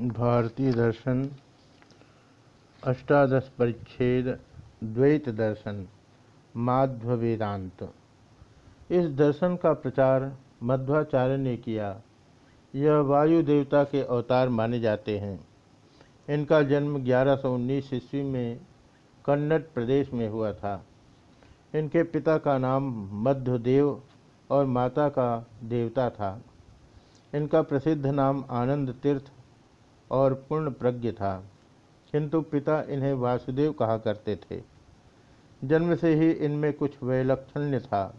भारतीय दर्शन, अष्टादश परिच्छेद, द्वैत दर्शन, माध्व वेदांत। इस दर्शन का प्रचार मध्वाचार्य ने किया। यह वायु देवता के अवतार माने जाते हैं। इनका जन्म 1119 ईस्वी में कन्नड़ प्रदेश में हुआ था। इनके पिता का नाम मध्वदेव और माता का देवता था। इनका प्रसिद्ध नाम आनंद तीर्थ और पूर्ण प्रज्ञ था। किंतु पिता इन्हें वासुदेव कहा करते थे। जन्म से ही इनमें कुछ वैलक्षण्य था।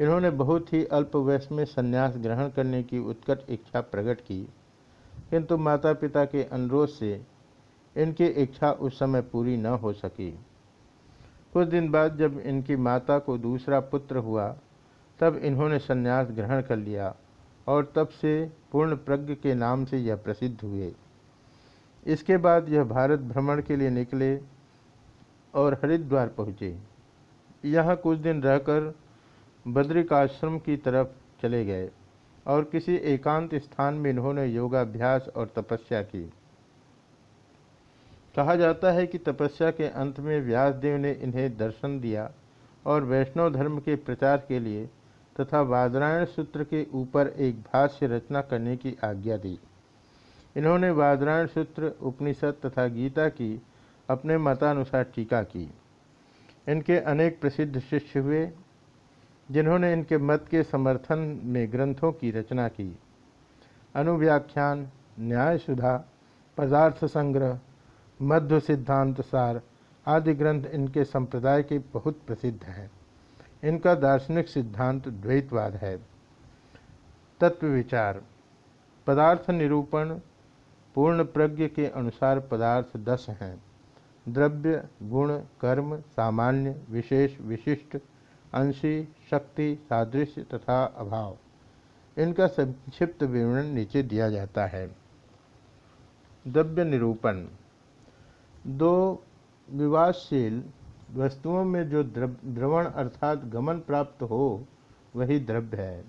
इन्होंने बहुत ही अल्प वयस में संन्यास ग्रहण करने की उत्कट इच्छा प्रकट की। किंतु माता पिता के अनुरोध से इनकी इच्छा उस समय पूरी न हो सकी। कुछ दिन बाद जब इनकी माता को दूसरा पुत्र हुआ, तब इन्होंने संन्यास ग्रहण कर लिया। और तब से पूर्ण प्रज्ञ के नाम से यह प्रसिद्ध हुए। इसके बाद यह भारत भ्रमण के लिए निकले और हरिद्वार पहुँचे। यहाँ कुछ दिन रहकर बद्रिकाश्रम की तरफ़ चले गए और किसी एकांत स्थान में इन्होंने योगाभ्यास और तपस्या की। कहा जाता है कि तपस्या के अंत में व्यासदेव ने इन्हें दर्शन दिया और वैष्णव धर्म के प्रचार के लिए तथा वादरायण सूत्र के ऊपर एक भाष्य रचना करने की आज्ञा दी। इन्होंने वादरायण सूत्र, उपनिषद तथा गीता की अपने मतानुसार टीका की। इनके अनेक प्रसिद्ध शिष्य हुए, जिन्होंने इनके मत के समर्थन में ग्रंथों की रचना की। अनुव्याख्यान न्याय सुधा पदार्थ संग्रह, मध्य सिद्धांत सार आदि ग्रंथ इनके संप्रदाय के बहुत प्रसिद्ध हैं। इनका दार्शनिक सिद्धांत द्वैतवाद है। तत्व विचार पदार्थ निरूपण, पूर्ण प्रज्ञ के अनुसार पदार्थ दस हैं। द्रव्य, गुण, कर्म, सामान्य, विशेष, विशिष्ट, अंशी, शक्ति, सादृश्य तथा अभाव। इनका संक्षिप्त विवरण नीचे दिया जाता है। द्रव्य निरूपण, दो विवादशील वस्तुओं में जो द्रव, द्रवण अर्थात गमन प्राप्त हो, वही द्रव्य है।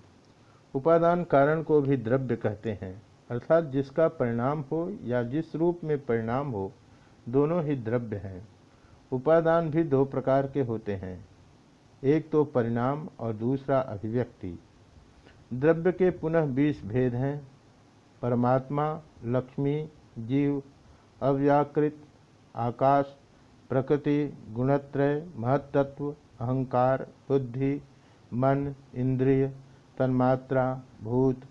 उपादान कारण को भी द्रव्य कहते हैं, अर्थात जिसका परिणाम हो या जिस रूप में परिणाम हो, दोनों ही द्रव्य हैं। उपादान भी दो प्रकार के होते हैं, एक तो परिणाम और दूसरा अभिव्यक्ति। द्रव्य के पुनः बीस भेद हैं, परमात्मा, लक्ष्मी, जीव, अव्याकृत, आकाश प्रकृति, गुणत्रय, महत्त्व, अहंकार, बुद्धि, मन, इंद्रिय, तन्मात्रा, भूत,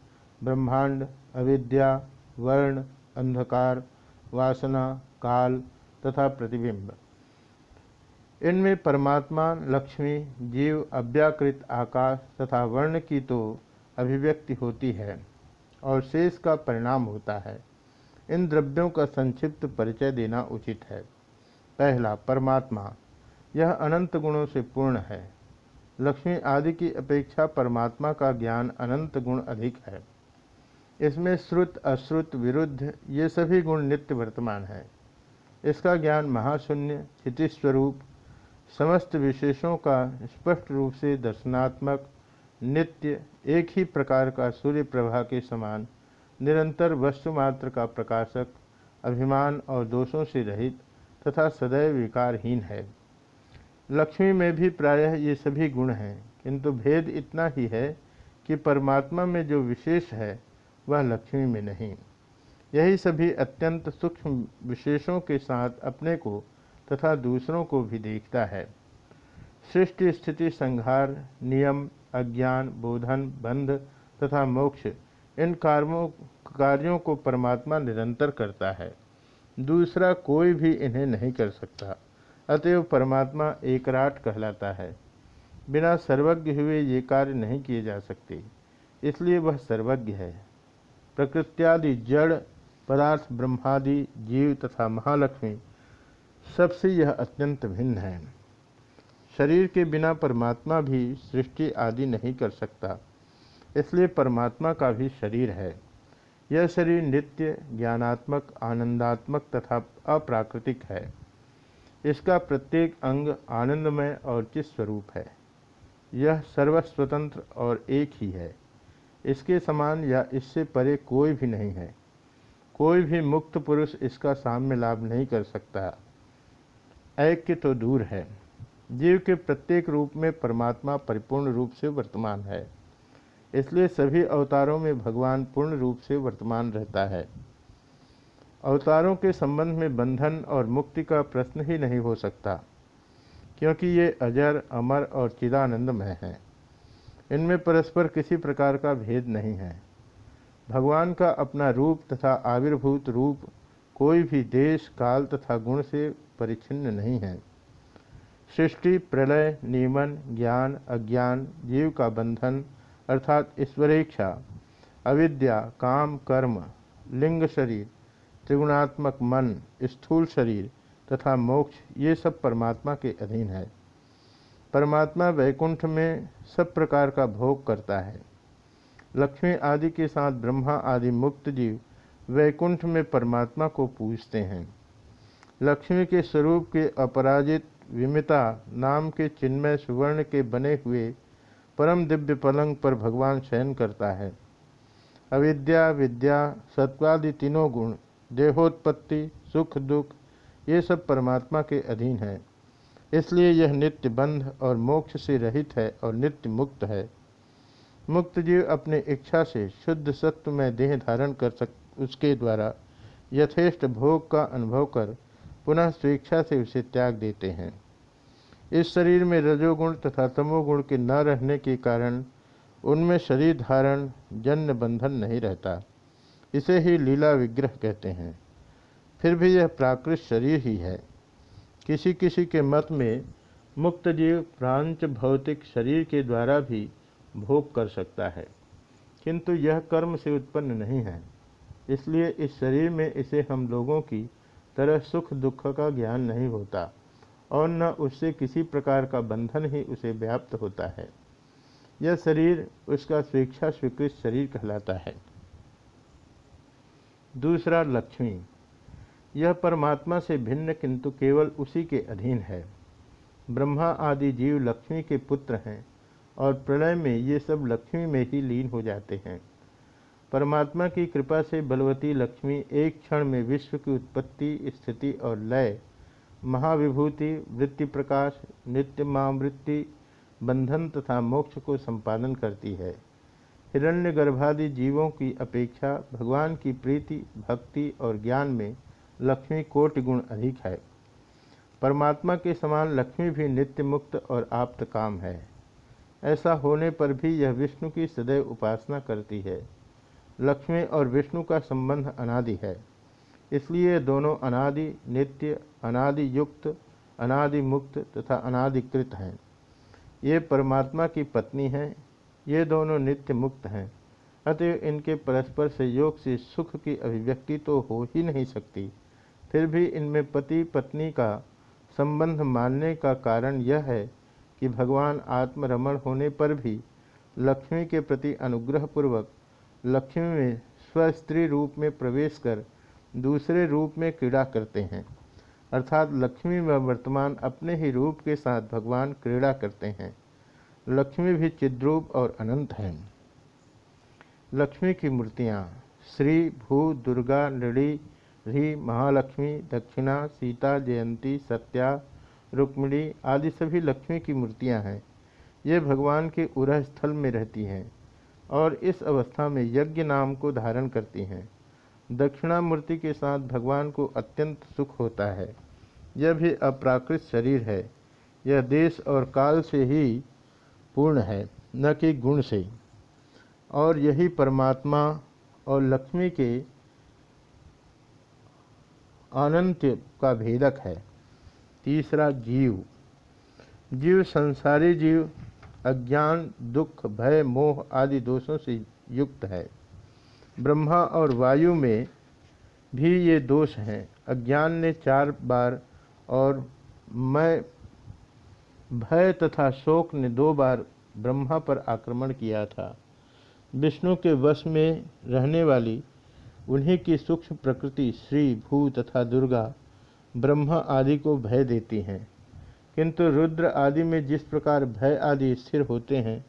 ब्रह्मांड, अविद्या, वर्ण, अंधकार, वासना, काल तथा प्रतिबिंब। इनमें परमात्मा, लक्ष्मी, जीव, अव्याकृत आकाश तथा वर्ण की तो अभिव्यक्ति होती है और शेष का परिणाम होता है। इन द्रव्यों का संक्षिप्त परिचय देना उचित है। पहला परमात्मा। यह अनंत गुणों से पूर्ण है। लक्ष्मी आदि की अपेक्षा परमात्मा का ज्ञान अनंत गुण अधिक है। इसमें श्रुत, अश्रुत, विरुद्ध, ये सभी गुण नित्य वर्तमान है। इसका ज्ञान महाशून्य स्थितिस्वरूप समस्त विशेषों का स्पष्ट रूप से दर्शनात्मक, नित्य, एक ही प्रकार का सूर्य प्रभा के समान, निरंतर वस्तुमात्र का प्रकाशक, अभिमान और दोषों से रहित तथा सदैव विकारहीन है। लक्ष्मी में भी प्रायः ये सभी गुण हैं, किंतु भेद इतना ही है कि परमात्मा में जो विशेष है, वह लक्ष्मी में नहीं। यही सभी अत्यंत सूक्ष्म विशेषों के साथ अपने को तथा दूसरों को भी देखता है। सृष्टि, स्थिति, संहार, नियम, अज्ञान, बोधन, बंध तथा मोक्ष, इन कार्यों कार्यों को परमात्मा निरंतर करता है। दूसरा कोई भी इन्हें नहीं कर सकता। अतएव परमात्मा एकराट कहलाता है। बिना सर्वज्ञ हुए ये कार्य नहीं किए जा सकते। इसलिए वह सर्वज्ञ है। प्रकृत्यादि जड़, पदार्थ, ब्रह्मादि, जीव तथा महालक्ष्मी, सबसे यह अत्यंत भिन्न है। शरीर के बिना परमात्मा भी सृष्टि आदि नहीं कर सकता। इसलिए परमात्मा का भी शरीर है। यह शरीर नित्य, ज्ञानात्मक, आनंदात्मक तथा अप्राकृतिक है। इसका प्रत्येक अंग आनंदमय और चित स्वरूप है। यह सर्वस्वतंत्र और एक ही है। इसके समान या इससे परे कोई भी नहीं है। कोई भी मुक्त पुरुष इसका साम्य लाभ नहीं कर सकता। ऐक्य तो दूर है। जीव के प्रत्येक रूप में परमात्मा परिपूर्ण रूप से वर्तमान है। इसलिए सभी अवतारों में भगवान पूर्ण रूप से वर्तमान रहता है। अवतारों के संबंध में बंधन और मुक्ति का प्रश्न ही नहीं हो सकता, क्योंकि ये अजर, अमर और चिदानंदमय हैं। इनमें परस्पर किसी प्रकार का भेद नहीं है। भगवान का अपना रूप तथा आविर्भूत रूप कोई भी देश, काल तथा गुण से परिच्छिन्न नहीं है। सृष्टि, प्रलय, नियमन, ज्ञान, अज्ञान, जीव का बंधन अर्थात ईश्वरेच्छा, अविद्या, काम, कर्म, लिंग शरीर, त्रिगुणात्मक मन, स्थूल शरीर तथा मोक्ष, ये सब परमात्मा के अधीन है। परमात्मा वैकुंठ में सब प्रकार का भोग करता है। लक्ष्मी आदि के साथ ब्रह्मा आदि मुक्त जीव वैकुंठ में परमात्मा को पूजते हैं। लक्ष्मी के स्वरूप के अपराजित विमिता नाम के चिन्मय सुवर्ण के बने हुए परम दिव्य पलंग पर भगवान शयन करता है। अविद्या, विद्या, सत्वादि तीनों गुण, देहोत्पत्ति, सुख, दुख, ये सब परमात्मा के अधीन है। इसलिए यह नित्य बंध और मोक्ष से रहित है और नित्य मुक्त है। मुक्त जीव अपने इच्छा से शुद्ध सत्व में देह धारण कर सक, उसके द्वारा यथेष्ट भोग का अनुभव कर पुनः स्वेच्छा से उसे त्याग देते हैं। इस शरीर में रजोगुण तथा तमोगुण के न रहने के कारण उनमें शरीर धारण, जन्य बंधन नहीं रहता। इसे ही लीला विग्रह कहते हैं। फिर भी यह प्राकृत शरीर ही है। किसी किसी के मत में मुक्त जीव प्रांच भौतिक शरीर के द्वारा भी भोग कर सकता है। किंतु यह कर्म से उत्पन्न नहीं है। इसलिए इस शरीर में इसे हम लोगों की तरह सुख दुख का ज्ञान नहीं होता। और न उससे किसी प्रकार का बंधन ही उसे व्याप्त होता है। यह शरीर उसका स्वेच्छा स्वीकृत शरीर कहलाता है। दूसरा लक्ष्मी। यह परमात्मा से भिन्न किंतु केवल उसी के अधीन है। ब्रह्मा आदि जीव लक्ष्मी के पुत्र हैं और प्रलय में ये सब लक्ष्मी में ही लीन हो जाते हैं। परमात्मा की कृपा से बलवती लक्ष्मी एक क्षण में विश्व की उत्पत्ति, स्थिति और लय महाविभूति वृत्ति प्रकाश नित्य मावृत्ति बंधन तथा मोक्ष को संपादन करती है। हिरण्य गर्भादि जीवों की अपेक्षा भगवान की प्रीति, भक्ति और ज्ञान में लक्ष्मी कोटि गुण अधिक है। परमात्मा के समान लक्ष्मी भी नित्य मुक्त और आप्त काम है। ऐसा होने पर भी यह विष्णु की सदैव उपासना करती है। लक्ष्मी और विष्णु का संबंध अनादि है। इसलिए दोनों अनादि, नित्य अनादि युक्त अनादि मुक्त तथा अनादिकृत हैं। ये परमात्मा की पत्नी हैं। ये दोनों नित्य मुक्त हैं। अतः इनके परस्पर संयोग से सुख की अभिव्यक्ति तो हो ही नहीं सकती। फिर भी इनमें पति, पत्नी का संबंध मानने का कारण यह है कि भगवान आत्मरमण होने पर भी लक्ष्मी के प्रति अनुग्रहपूर्वक लक्ष्मी में स्वस्त्री रूप में प्रवेश कर दूसरे रूप में क्रीड़ा करते हैं। अर्थात लक्ष्मी में वर्तमान अपने ही रूप के साथ भगवान क्रीड़ा करते हैं। लक्ष्मी भी चिद्रूप और अनंत हैं। लक्ष्मी की मूर्तियाँ, श्री, भू, दुर्गा नृणी री, महालक्ष्मी, दक्षिणा, सीता, जयंती, सत्या, रुक्मिणी आदि सभी लक्ष्मी की मूर्तियाँ हैं। ये भगवान के उरह स्थल में रहती हैं और इस अवस्था में यज्ञ नाम को धारण करती हैं। दक्षिणा मूर्ति के साथ भगवान को अत्यंत सुख होता है। यह भी अप्राकृत शरीर है। यह देश और काल से ही पूर्ण है, न कि गुण से। और यही परमात्मा और लक्ष्मी के अनंत का भेदक है। तीसरा जीव। जीव संसारी जीव, अज्ञान, दुख, भय, मोह आदि दोषों से युक्त है। ब्रह्मा और वायु में भी ये दोष हैं। अज्ञान ने चार बार और मैं भय तथा शोक ने दो बार ब्रह्मा पर आक्रमण किया था। विष्णु के वश में रहने वाली, उन्हीं की सूक्ष्म प्रकृति श्री भू तथा दुर्गा, ब्रह्मा आदि को भय देती हैं। किंतु रुद्र आदि में जिस प्रकार भय आदि स्थिर होते हैं,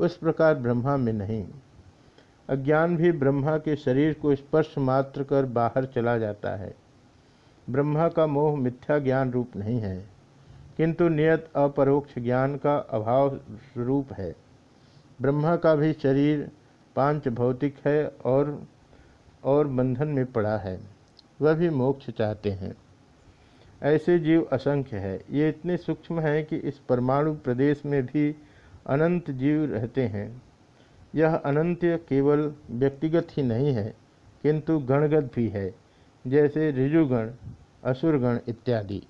उस प्रकार ब्रह्मा में नहीं। अज्ञान भी ब्रह्मा के शरीर को स्पर्श मात्र कर बाहर चला जाता है। ब्रह्मा का मोह मिथ्या ज्ञान रूप नहीं है, किंतु नियत अपरोक्ष ज्ञान का अभाव रूप है। ब्रह्मा का भी शरीर पाँच भौतिक है और और बंधन में पड़ा है। वह भी मोक्ष चाहते हैं। ऐसे जीव असंख्य है। ये इतने सूक्ष्म हैं कि इस परमाणु प्रदेश में भी अनंत जीव रहते हैं। यह अनंत केवल व्यक्तिगत ही नहीं है, किंतु गणगत भी है। जैसे ऋजुगण असुरगण इत्यादि।